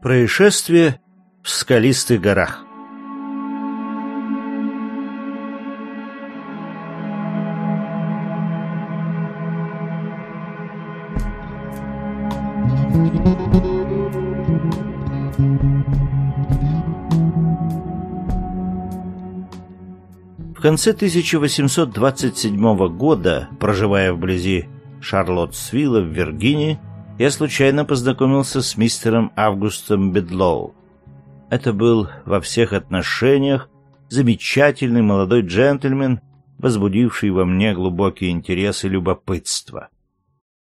Происшествие в скалистых горах. В конце 1827 года, проживая вблизи Шарлоттсвилла в Виргинии, я случайно познакомился с мистером Августом Бедлоу. Это был во всех отношениях замечательный молодой джентльмен, возбудивший во мне глубокий интерес и любопытство.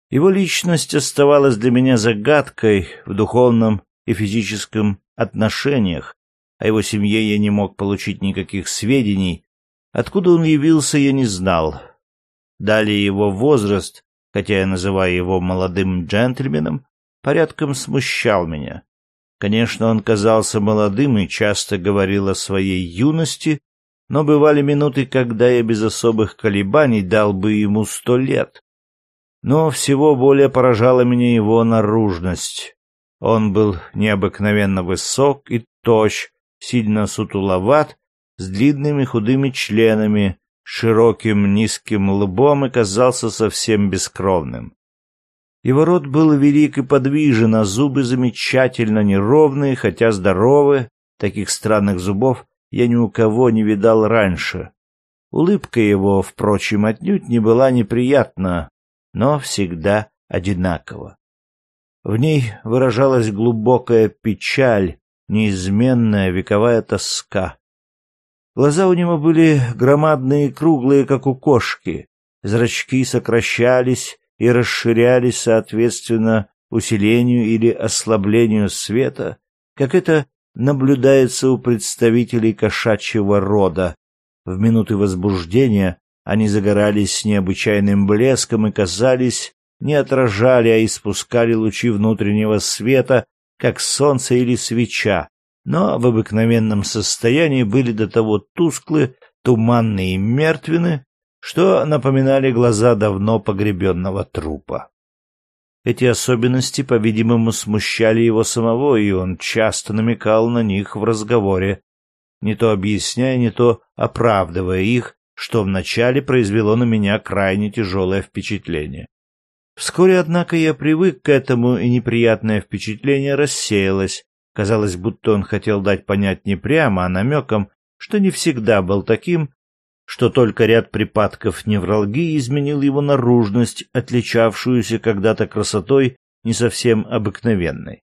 Его личность оставалась для меня загадкой в духовном и физическом отношениях, о его семье я не мог получить никаких сведений, откуда он явился, я не знал. Далее его возраст, хотя я называю его молодым джентльменом, порядком смущал меня. Конечно, он казался молодым и часто говорил о своей юности, но бывали минуты, когда я без особых колебаний дал бы ему сто лет. Но всего более поражала меня его наружность. Он был необыкновенно высок и тощ, сильно сутуловат, с длинными худыми членами, широким низким лбом и казался совсем бескровным. Его рот был велик и подвижен, а зубы замечательно неровные, хотя здоровы. Таких странных зубов я ни у кого не видал раньше. Улыбка его, впрочем, отнюдь не была неприятна, но всегда одинакова. В ней выражалась глубокая печаль, неизменная вековая тоска. Глаза у него были громадные круглые, как у кошки. Зрачки сокращались и расширялись соответственно усилению или ослаблению света, как это наблюдается у представителей кошачьего рода. В минуты возбуждения они загорались с необычайным блеском и казались не отражали, а испускали лучи внутреннего света, как солнце или свеча, но в обыкновенном состоянии были до того тусклы, туманные и мертвены, что напоминали глаза давно погребенного трупа. Эти особенности, по-видимому, смущали его самого, и он часто намекал на них в разговоре, не то объясняя, не то оправдывая их, что вначале произвело на меня крайне тяжелое впечатление. Вскоре, однако, я привык к этому, и неприятное впечатление рассеялось, Казалось, будто он хотел дать понять не прямо, а намеком, что не всегда был таким, что только ряд припадков невралгии изменил его наружность, отличавшуюся когда-то красотой не совсем обыкновенной.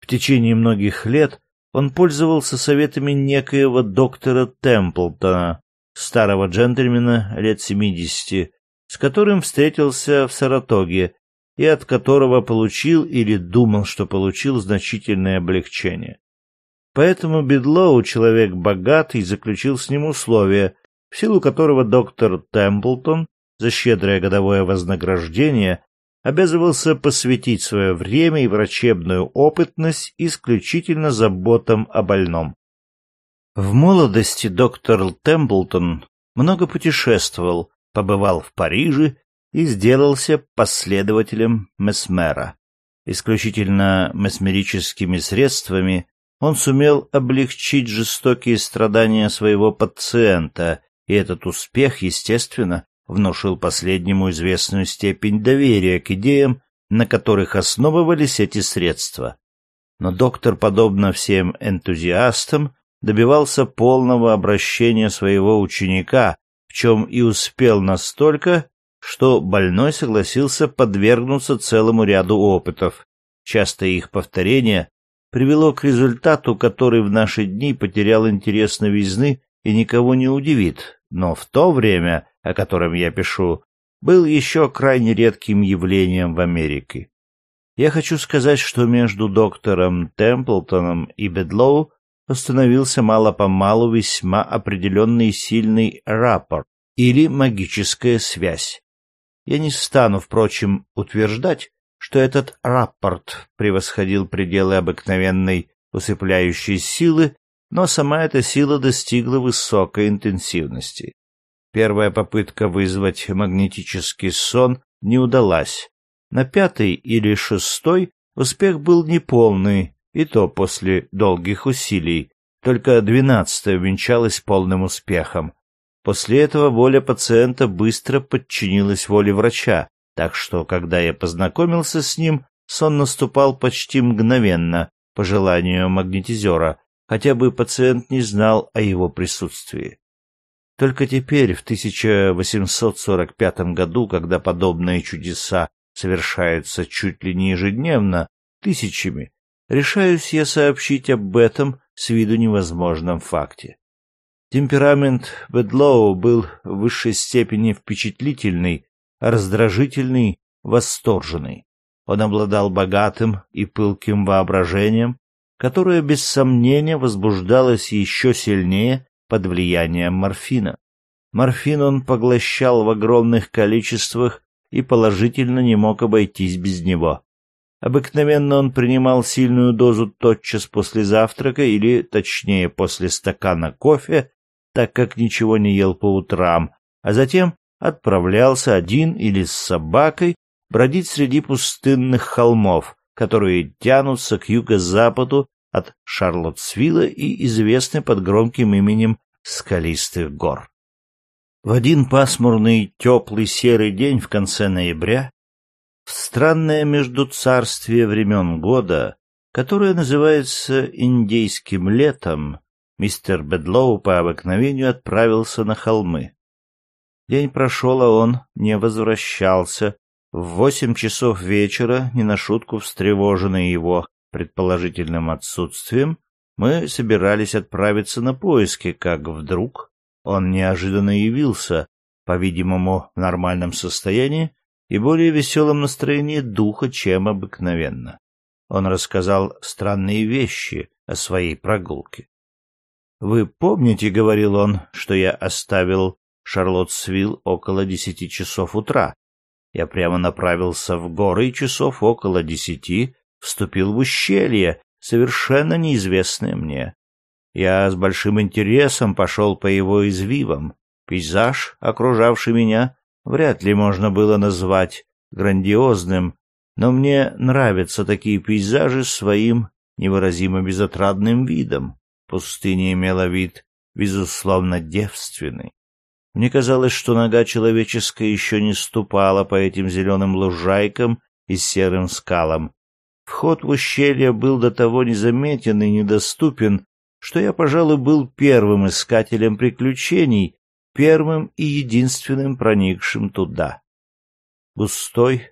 В течение многих лет он пользовался советами некоего доктора Темплтона, старого джентльмена лет семидесяти, с которым встретился в Саратоге и от которого получил или думал, что получил значительное облегчение. Поэтому Бедлоу, человек богатый, заключил с ним условие, в силу которого доктор Темплтон за щедрое годовое вознаграждение обязывался посвятить свое время и врачебную опытность исключительно заботам о больном. В молодости доктор Темплтон много путешествовал, побывал в Париже и сделался последователем Месмера. Исключительно месмерическими средствами он сумел облегчить жестокие страдания своего пациента, и этот успех, естественно, внушил последнему известную степень доверия к идеям, на которых основывались эти средства. Но доктор, подобно всем энтузиастам, добивался полного обращения своего ученика, в чем и успел настолько, что больной согласился подвергнуться целому ряду опытов. Часто их повторение привело к результату, который в наши дни потерял интерес новизны и никого не удивит, но в то время, о котором я пишу, был еще крайне редким явлением в Америке. Я хочу сказать, что между доктором Темплтоном и Бедлоу установился мало-помалу весьма определенный сильный рапорт или магическая связь. Я не стану, впрочем, утверждать, что этот рапорт превосходил пределы обыкновенной усыпляющей силы, но сама эта сила достигла высокой интенсивности. Первая попытка вызвать магнетический сон не удалась. На пятый или шестой успех был неполный, и то после долгих усилий. Только двенадцатое венчалось полным успехом. После этого воля пациента быстро подчинилась воле врача, так что, когда я познакомился с ним, сон наступал почти мгновенно, по желанию магнетизера, хотя бы пациент не знал о его присутствии. Только теперь, в 1845 году, когда подобные чудеса совершаются чуть ли не ежедневно, тысячами, решаюсь я сообщить об этом с виду невозможном факте. Темперамент Бедлоу был в высшей степени впечатлительный, раздражительный, восторженный. Он обладал богатым и пылким воображением, которое без сомнения возбуждалось еще сильнее под влиянием морфина. Морфин он поглощал в огромных количествах и положительно не мог обойтись без него. Обыкновенно он принимал сильную дозу тотчас после завтрака или, точнее, после стакана кофе, так как ничего не ел по утрам, а затем отправлялся один или с собакой бродить среди пустынных холмов, которые тянутся к юго-западу от Шарлоттсвилла и известны под громким именем Скалистых гор. В один пасмурный, теплый, серый день в конце ноября, в странное междуцарствие времен года, которое называется индейским летом, мистер Бедлоу по обыкновению отправился на холмы. День прошел, а он не возвращался. В восемь часов вечера, не на шутку встревоженный его предположительным отсутствием, мы собирались отправиться на поиски, как вдруг он неожиданно явился, по-видимому, в нормальном состоянии и более веселом настроении духа, чем обыкновенно. Он рассказал странные вещи о своей прогулке. «Вы помните, — говорил он, — что я оставил Шарлоттсвилл около десяти часов утра. Я прямо направился в горы и часов около десяти вступил в ущелье, совершенно неизвестное мне. Я с большим интересом пошел по его извивам. Пейзаж, окружавший меня, вряд ли можно было назвать грандиозным, но мне нравятся такие пейзажи своим невыразимо безотрадным видом. Пустыня имела вид, безусловно, девственный. Мне казалось, что нога человеческая еще не ступала по этим зеленым лужайкам и серым скалам. Вход в ущелье был до того незаметен и недоступен, что я, пожалуй, был первым искателем приключений, первым и единственным проникшим туда. Густой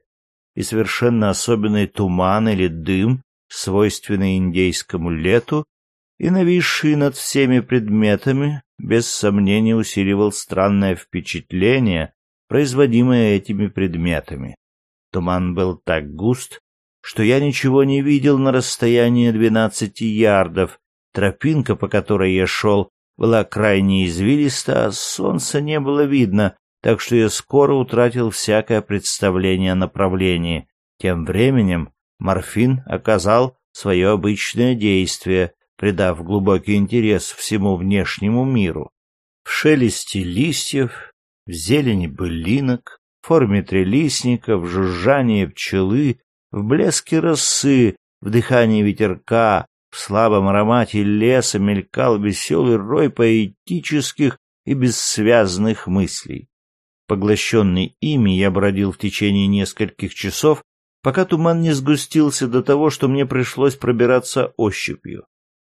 и совершенно особенный туман или дым, свойственный индейскому лету, и нависший над всеми предметами, без сомнения усиливал странное впечатление, производимое этими предметами. Туман был так густ, что я ничего не видел на расстоянии двенадцати ярдов, Тропинка, по которой я шел, была крайне извилиста, а солнца не было видно, так что я скоро утратил всякое представление о направлении. Тем временем морфин оказал свое обычное действие, придав глубокий интерес всему внешнему миру. В шелесте листьев, в зелени былинок, в форме трелистника, в жужжании пчелы, в блеске росы, в дыхании ветерка, в слабом аромате леса мелькал веселый рой поэтических и бессвязных мыслей. Поглощенный ими, я бродил в течение нескольких часов, пока туман не сгустился до того, что мне пришлось пробираться ощупью.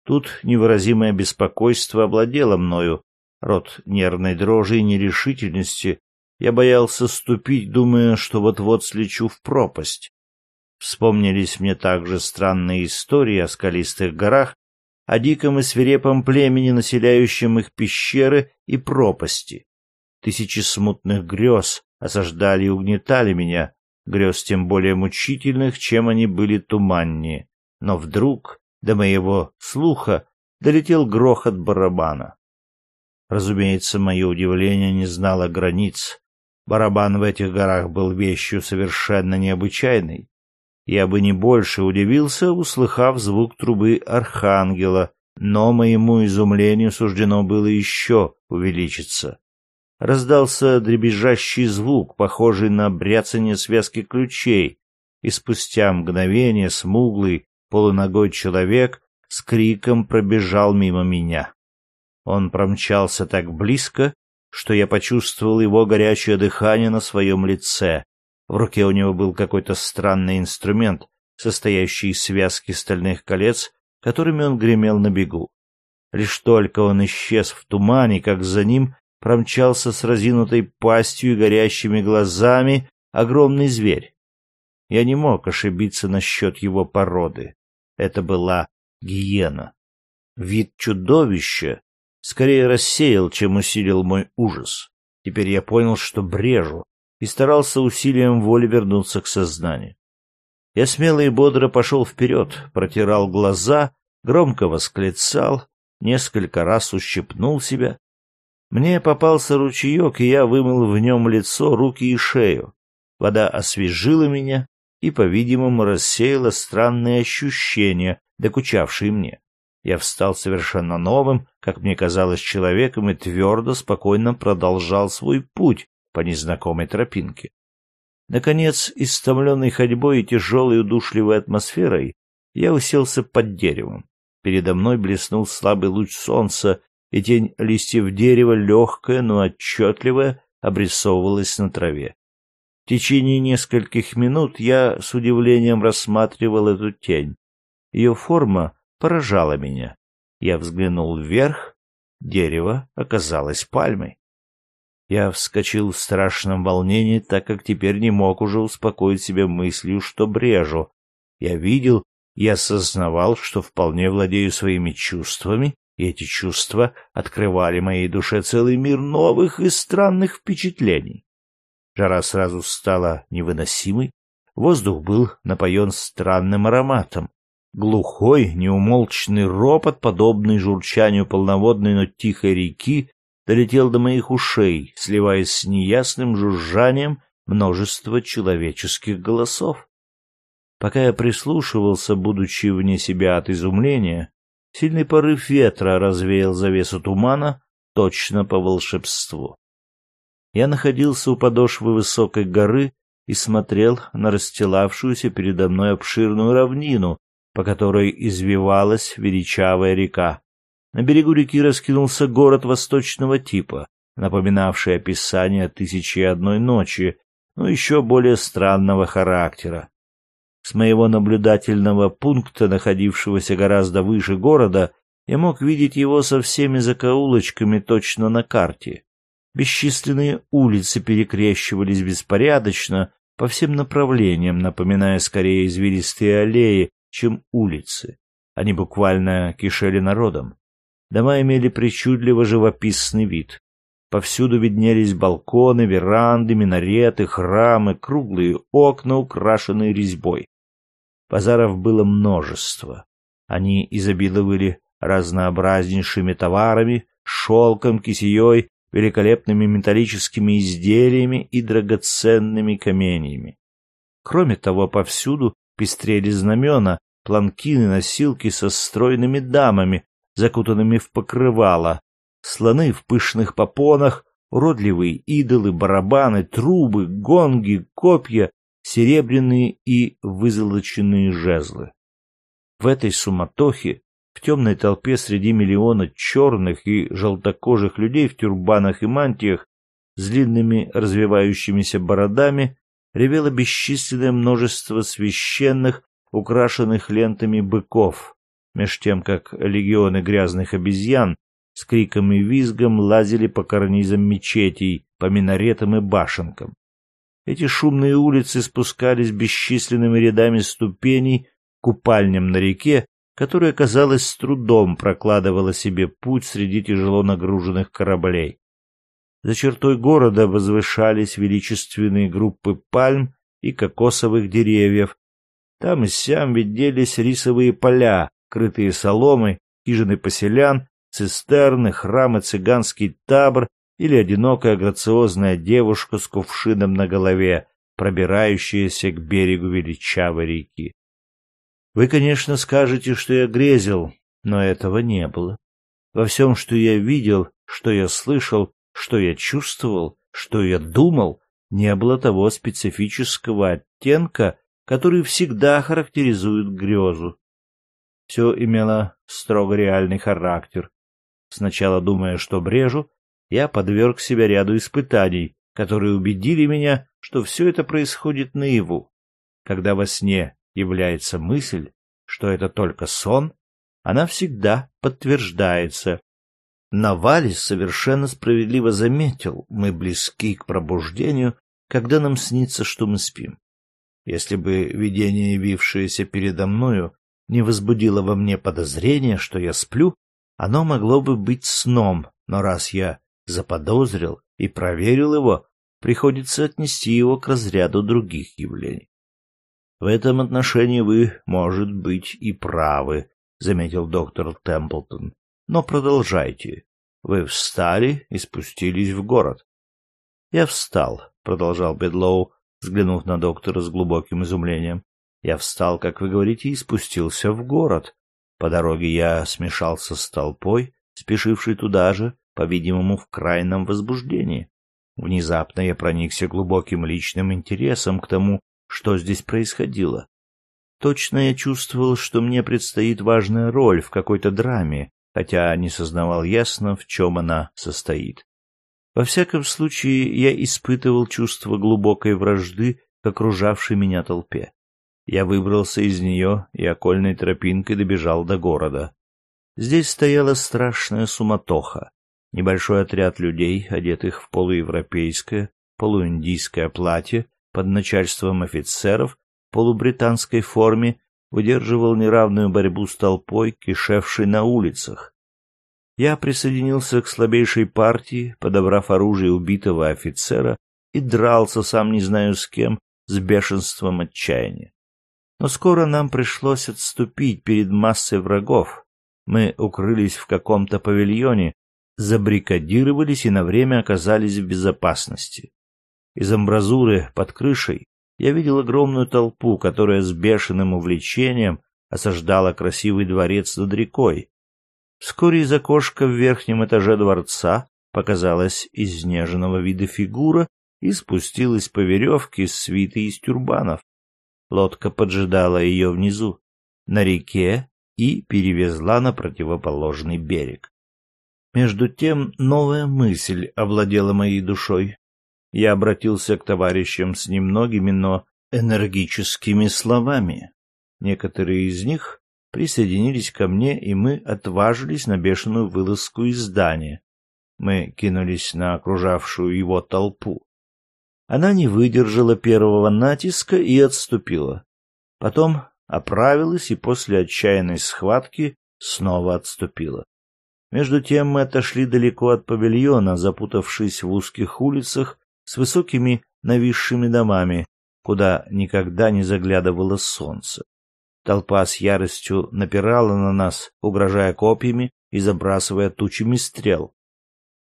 Тут невыразимое беспокойство овладело мною, рот нервной дрожи и нерешительности. Я боялся ступить, думая, что вот-вот слечу в пропасть. Вспомнились мне также странные истории о скалистых горах, о диком и свирепом племени, населяющем их пещеры и пропасти. Тысячи смутных грез осаждали и угнетали меня, грез тем более мучительных, чем они были туманнее. Но вдруг до моего слуха долетел грохот барабана. Разумеется, мое удивление не знало границ. Барабан в этих горах был вещью совершенно необычайной. Я бы не больше удивился, услыхав звук трубы архангела, но моему изумлению суждено было еще увеличиться. Раздался дребезжащий звук, похожий на бряцание связки ключей, и спустя мгновение смуглый, полуногой человек с криком пробежал мимо меня. Он промчался так близко, что я почувствовал его горячее дыхание на своем лице. В руке у него был какой-то странный инструмент, состоящий из связки стальных колец, которыми он гремел на бегу. Лишь только он исчез в тумане, как за ним промчался с разинутой пастью и горящими глазами огромный зверь. Я не мог ошибиться насчет его породы. Это была гиена. Вид чудовища скорее рассеял, чем усилил мой ужас. Теперь я понял, что брежу, и старался усилием воли вернуться к сознанию. Я смело и бодро пошел вперед, протирал глаза, громко восклицал, несколько раз ущипнул себя. Мне попался ручеек, и я вымыл в нем лицо, руки и шею. Вода освежила меня и, по-видимому, рассеяла странные ощущения, докучавшие мне. Я встал совершенно новым, как мне казалось, человеком и твердо, спокойно продолжал свой путь по незнакомой тропинке. Наконец, истомленный ходьбой и тяжелой удушливой атмосферой, я уселся под деревом. Передо мной блеснул слабый луч солнца, и тень листьев дерева, легкая, но отчетливая, обрисовывалась на траве. В течение нескольких минут я с удивлением рассматривал эту тень. Ее форма поражала меня. Я взглянул вверх, дерево оказалось пальмой. Я вскочил в страшном волнении, так как теперь не мог уже успокоить себя мыслью, что брежу. Я видел и осознавал, что вполне владею своими чувствами, и эти чувства открывали моей душе целый мир новых и странных впечатлений. Жара сразу стала невыносимой, воздух был напоен странным ароматом. Глухой, неумолчный ропот, подобный журчанию полноводной, но тихой реки, долетел до моих ушей, сливаясь с неясным жужжанием множества человеческих голосов. Пока я прислушивался, будучи вне себя от изумления, сильный порыв ветра развеял завесу тумана точно по волшебству. Я находился у подошвы высокой горы и смотрел на расстилавшуюся передо мной обширную равнину, по которой извивалась величавая река. На берегу реки раскинулся город восточного типа, напоминавший описание «Тысячи и одной ночи», но еще более странного характера. С моего наблюдательного пункта, находившегося гораздо выше города, я мог видеть его со всеми закоулочками точно на карте. Бесчисленные улицы перекрещивались беспорядочно по всем направлениям, напоминая скорее извилистые аллеи, чем улицы. Они буквально кишели народом. Дома имели причудливо живописный вид. Повсюду виднелись балконы, веранды, минареты, храмы, круглые окна, украшенные резьбой. Базаров было множество. Они изобиловали разнообразнейшими товарами, шелком, кисеей, великолепными металлическими изделиями и драгоценными каменьями. Кроме того, повсюду пестрели знамена, планкины, носилки со стройными дамами, закутанными в покрывало, слоны в пышных попонах, уродливые идолы, барабаны, трубы, гонги, копья, серебряные и вызолоченные жезлы. В этой суматохе, в темной толпе среди миллиона черных и желтокожих людей в тюрбанах и мантиях с длинными развивающимися бородами, ревело бесчисленное множество священных, украшенных лентами быков, меж тем как легионы грязных обезьян с криком и визгом лазили по карнизам мечетей, по минаретам и башенкам. Эти шумные улицы спускались бесчисленными рядами ступеней к купальням на реке, которая, казалось, с трудом прокладывала себе путь среди тяжело нагруженных кораблей. За чертой города возвышались величественные группы пальм и кокосовых деревьев. Там и сям виделись рисовые поля, крытые соломой, хижины поселян, цистерны, храмы, цыганский табор или одинокая грациозная девушка с кувшином на голове, пробирающаяся к берегу величавой реки. Вы, конечно, скажете, что я грезил, но этого не было. Во всем, что я видел, что я слышал, что я чувствовал, что я думал, не было того специфического оттенка, который всегда характеризует грезу. Все имело строго реальный характер. Сначала думая, что брежу, я подверг себя ряду испытаний, которые убедили меня, что все это происходит наяву. Когда во сне является мысль, что это только сон, она всегда подтверждается. Навалис совершенно справедливо заметил, мы близки к пробуждению, когда нам снится, что мы спим. Если бы видение, явившееся передо мною, не возбудило во мне подозрения, что я сплю, оно могло бы быть сном, но раз я заподозрил и проверил его, приходится отнести его к разряду других явлений. В этом отношении вы, может быть, и правы, заметил доктор Темплтон. Но продолжайте. Вы встали и спустились в город. Я встал, продолжал Бедлоу, взглянув на доктора с глубоким изумлением. Я встал, как вы говорите, и спустился в город. По дороге я смешался с толпой, спешившей туда же, по-видимому, в крайнем возбуждении. Внезапно я проникся глубоким личным интересом к тому, что здесь происходило. Точно я чувствовал, что мне предстоит важная роль в какой-то драме, хотя не сознавал ясно, в чем она состоит. Во всяком случае, я испытывал чувство глубокой вражды к окружавшей меня толпе. Я выбрался из нее и окольной тропинкой добежал до города. Здесь стояла страшная суматоха. Небольшой отряд людей, одетых в полуевропейское, полуиндийское платье, под начальством офицеров в полубританской форме, выдерживал неравную борьбу с толпой, кишевшей на улицах. Я присоединился к слабейшей партии, подобрав оружие убитого офицера, и дрался, сам не знаю с кем, с бешенством отчаяния. Но скоро нам пришлось отступить перед массой врагов. Мы укрылись в каком-то павильоне, забрикадировались и на время оказались в безопасности. Из амбразуры под крышей я видел огромную толпу, которая с бешеным увлечением осаждала красивый дворец над рекой. Вскоре из окошка в верхнем этаже дворца показалась изнеженного вида фигура и спустилась по веревке с свитой из тюрбанов. Лодка поджидала ее внизу, на реке, и перевезла на противоположный берег. Между тем новая мысль овладела моей душой. Я обратился к товарищам с немногими, но энергическими словами. Некоторые из них присоединились ко мне, и мы отважились на бешеную вылазку из здания. Мы кинулись на окружавшую его толпу. Она не выдержала первого натиска и отступила. Потом оправилась и после отчаянной схватки снова отступила. Между тем мы отошли далеко от павильона, запутавшись в узких улицах с высокими нависшими домами, куда никогда не заглядывало солнце. Толпа с яростью напирала на нас, угрожая копьями и забрасывая тучами стрел.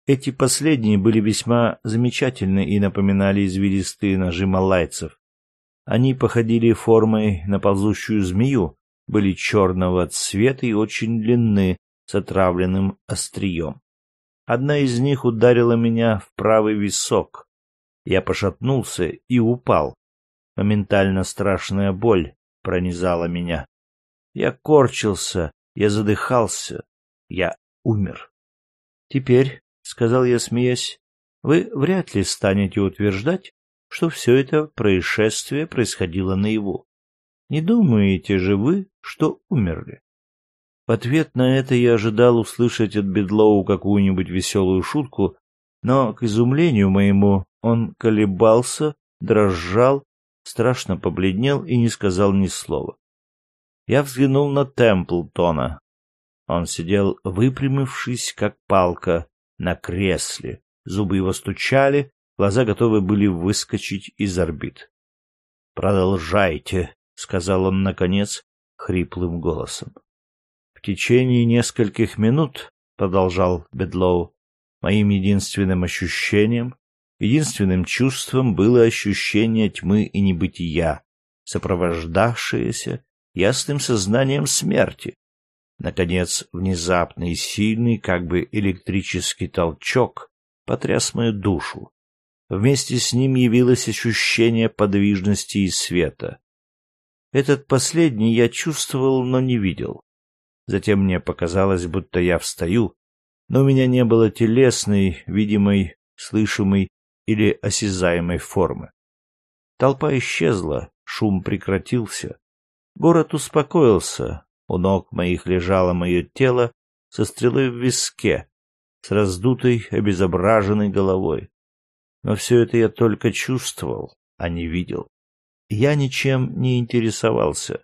Эти последние были весьма замечательны и напоминали извилистые ножи малайцев. Они походили формой на ползущую змею, были черного цвета и очень длинны, с отравленным острием. Одна из них ударила меня в правый висок. Я пошатнулся и упал. Моментально страшная боль пронизала меня. Я корчился, я задыхался, я умер. Теперь, — сказал я, смеясь, — вы вряд ли станете утверждать, что все это происшествие происходило наяву. Не думаете же вы, что умерли? В ответ на это я ожидал услышать от Бедлоу какую-нибудь веселую шутку, но, к изумлению моему, он колебался, дрожал, страшно побледнел и не сказал ни слова. Я взглянул на Темплтона. Он сидел, выпрямившись, как палка, на кресле. Зубы его стучали, глаза готовы были выскочить из орбит. «Продолжайте», — сказал он, наконец, хриплым голосом. В течение нескольких минут, — продолжал Бедлоу, — моим единственным ощущением, единственным чувством было ощущение тьмы и небытия, сопровождавшееся ясным сознанием смерти. Наконец, внезапный и сильный, как бы электрический толчок потряс мою душу. Вместе с ним явилось ощущение подвижности и света. Этот последний я чувствовал, но не видел. Затем мне показалось, будто я встаю, но у меня не было телесной, видимой, слышимой или осязаемой формы. Толпа исчезла, шум прекратился. Город успокоился, у ног моих лежало мое тело со стрелой в виске, с раздутой, обезображенной головой. Но все это я только чувствовал, а не видел. Я ничем не интересовался.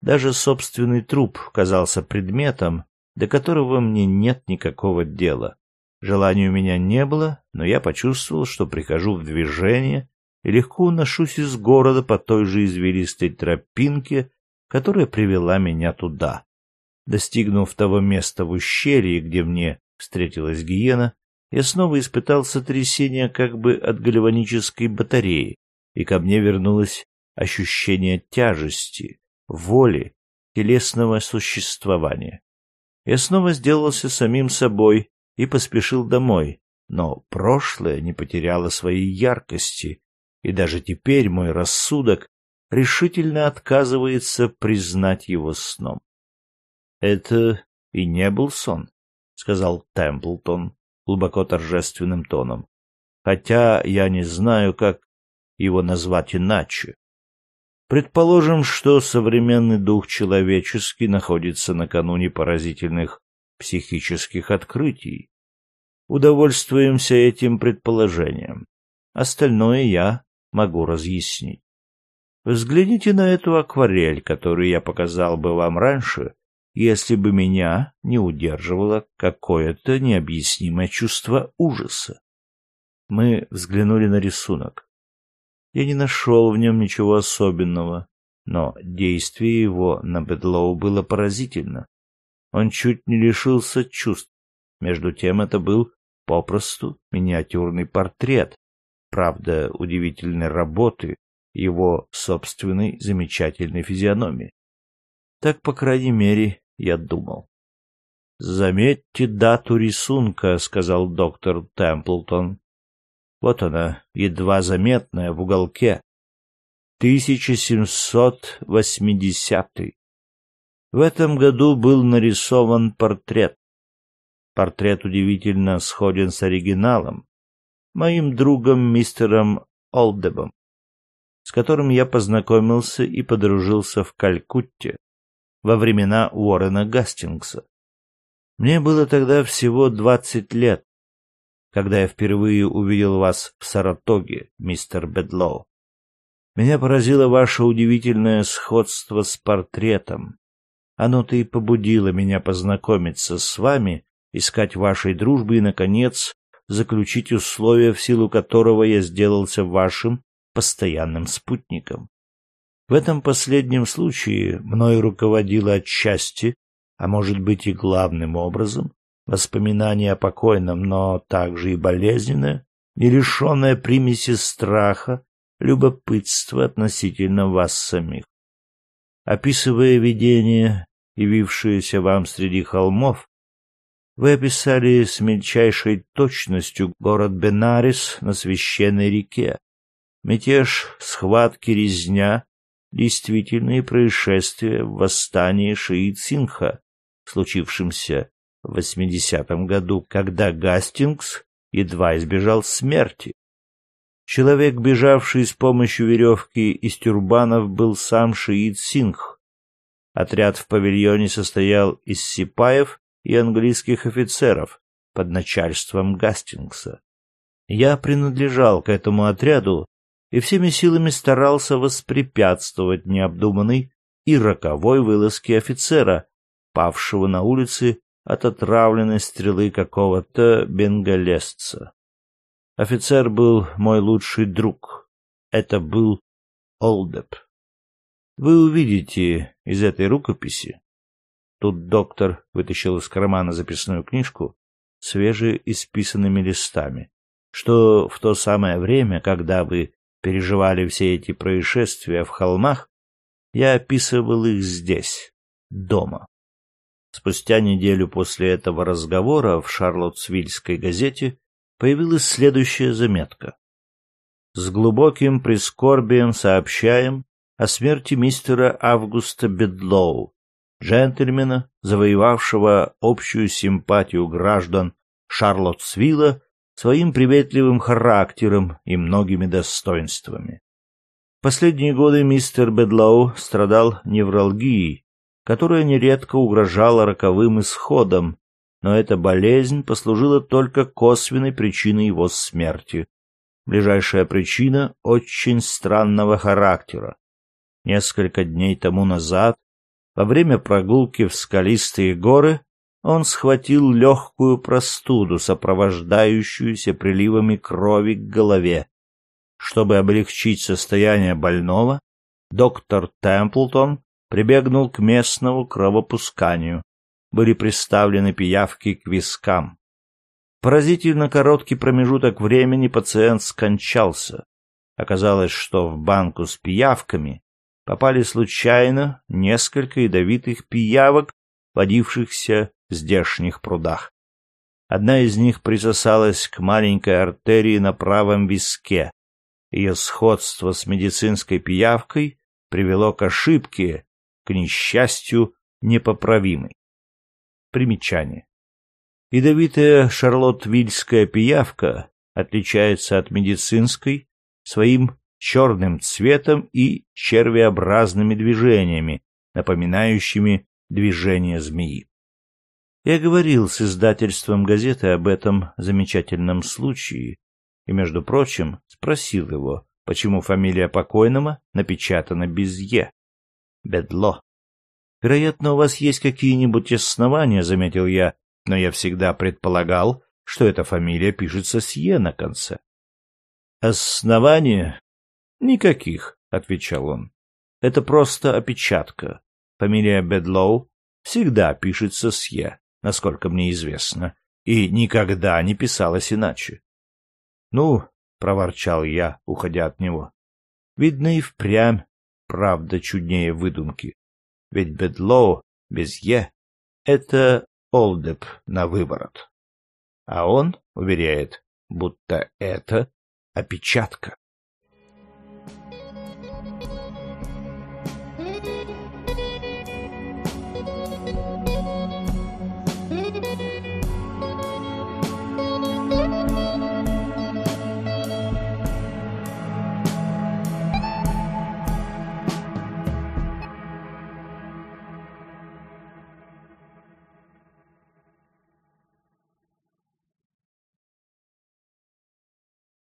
Даже собственный труп казался предметом, до которого мне нет никакого дела. Желания у меня не было, но я почувствовал, что прихожу в движение и легко уношусь из города по той же извилистой тропинке, которая привела меня туда. Достигнув того места в ущелье, где мне встретилась гиена, я снова испытал сотрясение как бы от гальванической батареи, и ко мне вернулось ощущение тяжести, воли, телесного существования. Я снова сделался самим собой и поспешил домой, но прошлое не потеряло своей яркости, и даже теперь мой рассудок решительно отказывается признать его сном. — Это и не был сон, — сказал Темплтон глубоко торжественным тоном, — хотя я не знаю, как его назвать иначе. Предположим, что современный дух человеческий находится накануне поразительных психических открытий. Удовольствуемся этим предположением. Остальное я могу разъяснить. Взгляните на эту акварель, которую я показал бы вам раньше, если бы меня не удерживало какое-то необъяснимое чувство ужаса. Мы взглянули на рисунок. Я не нашел в нем ничего особенного, но действие его на Бедлоу было поразительно. Он чуть не лишился чувств. Между тем это был попросту миниатюрный портрет, правда, удивительной работы его собственной замечательной физиономии. Так, по крайней мере, я думал. «Заметьте дату рисунка», — сказал доктор Темплтон. Вот она, едва заметная в уголке. 1780. В этом году был нарисован портрет. Портрет удивительно сходен с оригиналом, моим другом мистером Олдебом, с которым я познакомился и подружился в Калькутте во времена Уоррена Гастингса. Мне было тогда всего двадцать лет, когда я впервые увидел вас в Саратоге, мистер Бедлоу. Меня поразило ваше удивительное сходство с портретом. Оно-то и побудило меня познакомиться с вами, искать вашей дружбы и, наконец, заключить условия, в силу которого я сделался вашим постоянным спутником. В этом последнем случае мною руководило отчасти, а может быть и главным образом, Воспоминание о покойном, но также и болезненное, не лишенное примеси страха, любопытства относительно вас самих. Описывая видение, явившееся вам среди холмов, вы описали с мельчайшей точностью город Бенарис на священной реке. Мятеж, схватки, резня, действительные происшествия в восстании Шиит-Синха, случившемся в 80-м году, когда Гастингс едва избежал смерти. Человек, бежавший с помощью веревки из тюрбанов, был сам Шиит Сингх. Отряд в павильоне состоял из сипаев и английских офицеров под начальством Гастингса. Я принадлежал к этому отряду и всеми силами старался воспрепятствовать необдуманной и роковой вылазке офицера, павшего на улице от отравленной стрелы какого-то бенгалесца. Офицер был мой лучший друг. Это был Олдеп. Вы увидите из этой рукописи. Тут доктор вытащил из кармана записную книжку свеже исписанными листами, что в то самое время, когда вы переживали все эти происшествия в холмах, я описывал их здесь, дома. Спустя неделю после этого разговора в Шарлоттсвильской газете появилась следующая заметка. С глубоким прискорбием сообщаем о смерти мистера Августа Бедлоу, джентльмена, завоевавшего общую симпатию граждан Шарлоттсвилла своим приветливым характером и многими достоинствами. Последние годы мистер Бедлоу страдал невралгией, которая нередко угрожала роковым исходом, но эта болезнь послужила только косвенной причиной его смерти. Ближайшая причина очень странного характера. Несколько дней тому назад, во время прогулки в скалистые горы, он схватил легкую простуду, сопровождающуюся приливами крови к голове. Чтобы облегчить состояние больного, доктор Темплтон прибегнул к местному кровопусканию. Были приставлены пиявки к вискам. Поразительно короткий промежуток времени пациент скончался. Оказалось, что в банку с пиявками попали случайно несколько ядовитых пиявок, водившихся в здешних прудах. Одна из них присосалась к маленькой артерии на правом виске. Ее сходство с медицинской пиявкой привело к ошибке, к несчастью, непоправимой. Примечание. Ядовитая шарлоттвильская пиявка отличается от медицинской своим черным цветом и червеобразными движениями, напоминающими движение змеи. Я говорил с издательством газеты об этом замечательном случае и, между прочим, спросил его, почему фамилия покойного напечатана без «е». Бедло. Вероятно, у вас есть какие-нибудь основания, заметил я, но я всегда предполагал, что эта фамилия пишется с «е» на конце. Основания? Никаких, отвечал он. Это просто опечатка. Фамилия Бедлоу всегда пишется с «е», насколько мне известно, и никогда не писалась иначе. Ну, проворчал я, уходя от него. Видно и впрямь правда чуднее выдумки. Ведь Бедлоу без «е» — это Олдеп на выворот. А он уверяет, будто это опечатка.